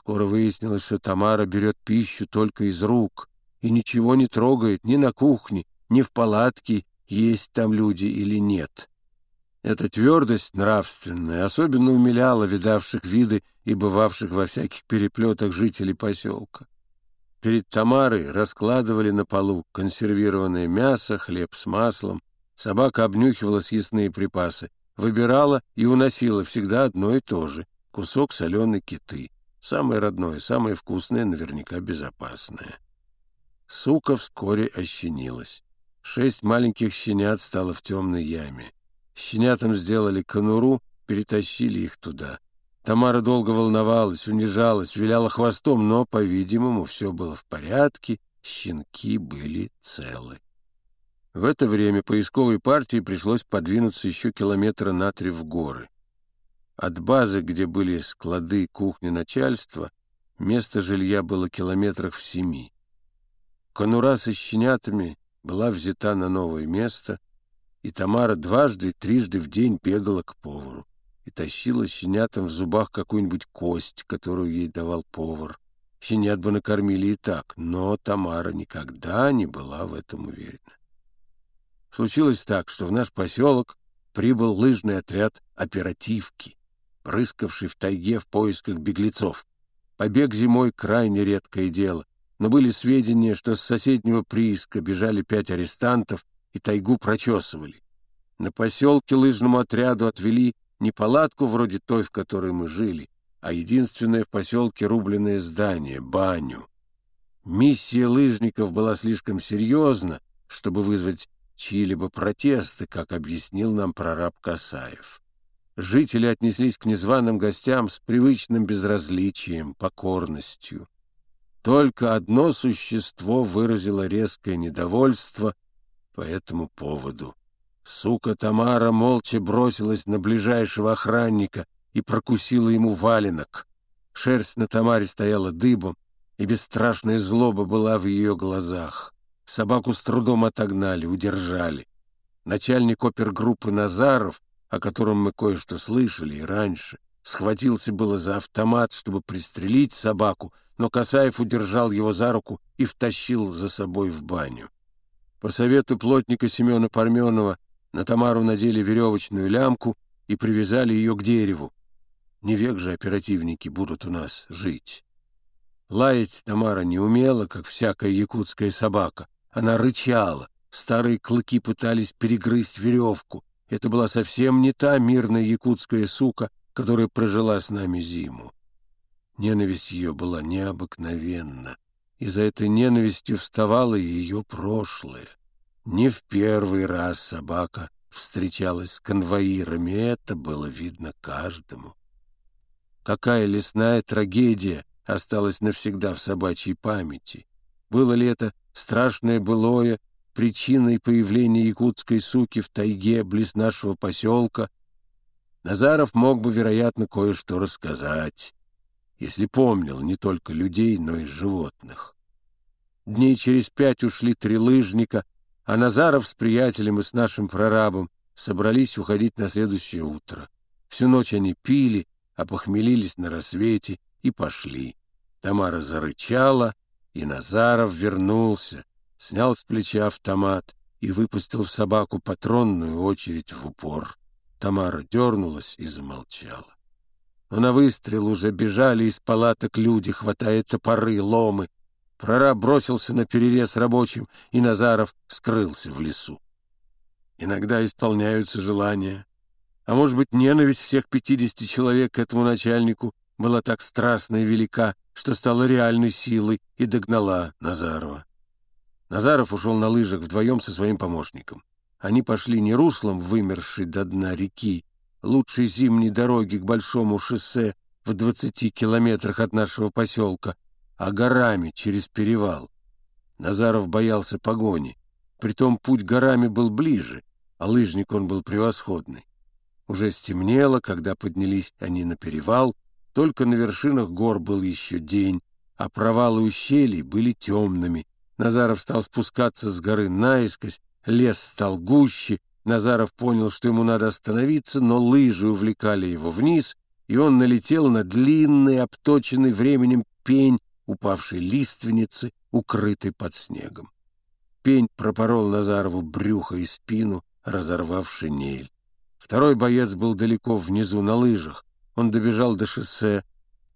Скоро выяснилось, что Тамара берет пищу только из рук и ничего не трогает ни на кухне, ни в палатке, есть там люди или нет. Эта твердость нравственная особенно умиляла видавших виды и бывавших во всяких переплетах жителей поселка. Перед Тамарой раскладывали на полу консервированное мясо, хлеб с маслом. Собака обнюхивала съестные припасы, выбирала и уносила всегда одно и то же — кусок соленой киты. Самое родное, самое вкусное, наверняка безопасное. Сука вскоре ощенилась. Шесть маленьких щенят стало в темной яме. Щенятам сделали конуру, перетащили их туда. Тамара долго волновалась, унижалась, виляла хвостом, но, по-видимому, все было в порядке, щенки были целы. В это время поисковой партии пришлось подвинуться еще километра на три в горы. От базы, где были склады кухни начальства, место жилья было километрах в семи. Конура со щенятами была взята на новое место, и Тамара дважды, трижды в день бегала к повару и тащила щенятам в зубах какую-нибудь кость, которую ей давал повар. Щенят бы накормили и так, но Тамара никогда не была в этом уверена. Случилось так, что в наш поселок прибыл лыжный отряд оперативки, рыскавший в тайге в поисках беглецов. Побег зимой — крайне редкое дело, но были сведения, что с соседнего прииска бежали пять арестантов и тайгу прочесывали. На поселке лыжному отряду отвели не палатку вроде той, в которой мы жили, а единственное в поселке рубленное здание — баню. Миссия лыжников была слишком серьезна, чтобы вызвать чьи-либо протесты, как объяснил нам прораб Касаев. Жители отнеслись к незваным гостям с привычным безразличием, покорностью. Только одно существо выразило резкое недовольство по этому поводу. Сука Тамара молча бросилась на ближайшего охранника и прокусила ему валенок. Шерсть на Тамаре стояла дыбом, и бесстрашная злоба была в ее глазах. Собаку с трудом отогнали, удержали. Начальник опергруппы Назаров, о котором мы кое-что слышали и раньше, схватился было за автомат, чтобы пристрелить собаку, но Касаев удержал его за руку и втащил за собой в баню. По совету плотника Семена Парменова на Тамару надели веревочную лямку и привязали ее к дереву. Не век же оперативники будут у нас жить. Лаять Тамара не умела, как всякая якутская собака. Она рычала, старые клыки пытались перегрызть веревку. Это была совсем не та мирная якутская сука, которая прожила с нами зиму. Ненависть ее была необыкновенна, и за этой ненавистью вставало ее прошлое. Не в первый раз собака встречалась с конвоирами, это было видно каждому. Какая лесная трагедия осталась навсегда в собачьей памяти? Было ли это страшное былое причиной появления якутской суки в тайге близ нашего поселка? Назаров мог бы, вероятно, кое-что рассказать, если помнил не только людей, но и животных. Дней через пять ушли три лыжника — а Назаров с приятелем и с нашим прорабом собрались уходить на следующее утро. Всю ночь они пили, опохмелились на рассвете и пошли. Тамара зарычала, и Назаров вернулся, снял с плеча автомат и выпустил в собаку патронную очередь в упор. Тамара дернулась и замолчала. Но на выстрел уже бежали из палаток люди, хватая топоры, ломы, Прораб бросился на перерез рабочим, и Назаров скрылся в лесу. Иногда исполняются желания. А может быть, ненависть всех пятидесяти человек к этому начальнику была так страстна и велика, что стала реальной силой и догнала Назарова. Назаров ушел на лыжах вдвоем со своим помощником. Они пошли не руслом вымершей до дна реки, лучшей зимней дороги к большому шоссе в двадцати километрах от нашего поселка, а горами через перевал. Назаров боялся погони. Притом путь горами был ближе, а лыжник он был превосходный. Уже стемнело, когда поднялись они на перевал, только на вершинах гор был еще день, а провалы ущелий были темными. Назаров стал спускаться с горы наискось, лес стал гуще, Назаров понял, что ему надо остановиться, но лыжи увлекали его вниз, и он налетел на длинный, обточенный временем пень упавшей лиственницы, укрытой под снегом. Пень пропорол Назарову брюхо и спину, разорвав шинель. Второй боец был далеко внизу на лыжах. Он добежал до шоссе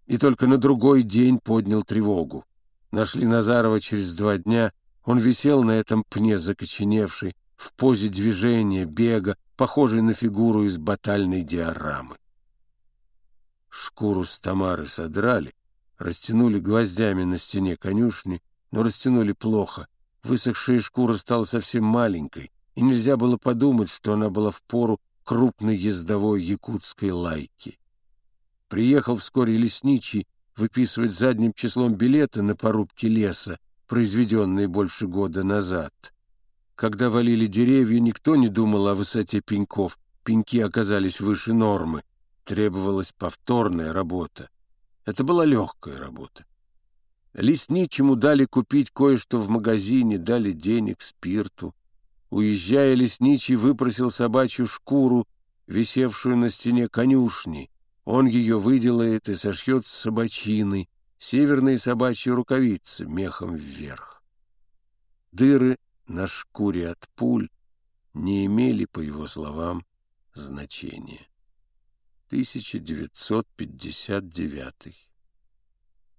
и только на другой день поднял тревогу. Нашли Назарова через два дня. Он висел на этом пне закоченевший, в позе движения, бега, похожий на фигуру из батальной диорамы. Шкуру с Тамары содрали, растянули гвоздями на стене конюшни, но растянули плохо. Высохшая шкура стала совсем маленькой, и нельзя было подумать, что она была в пору крупной ездовой якутской лайки. Приехал вскоре лесничий выписывать задним числом билеты на порубки леса, произведенные больше года назад. Когда валили деревья, никто не думал о высоте пеньков, пеньки оказались выше нормы, требовалась повторная работа. Это была легкая работа. Лесничему дали купить кое-что в магазине, дали денег, спирту. Уезжая, лесничий выпросил собачью шкуру, висевшую на стене конюшни. Он ее выделает и сошьет с собачины, северные собачьи рукавицы, мехом вверх. Дыры на шкуре от пуль не имели, по его словам, значения. 1959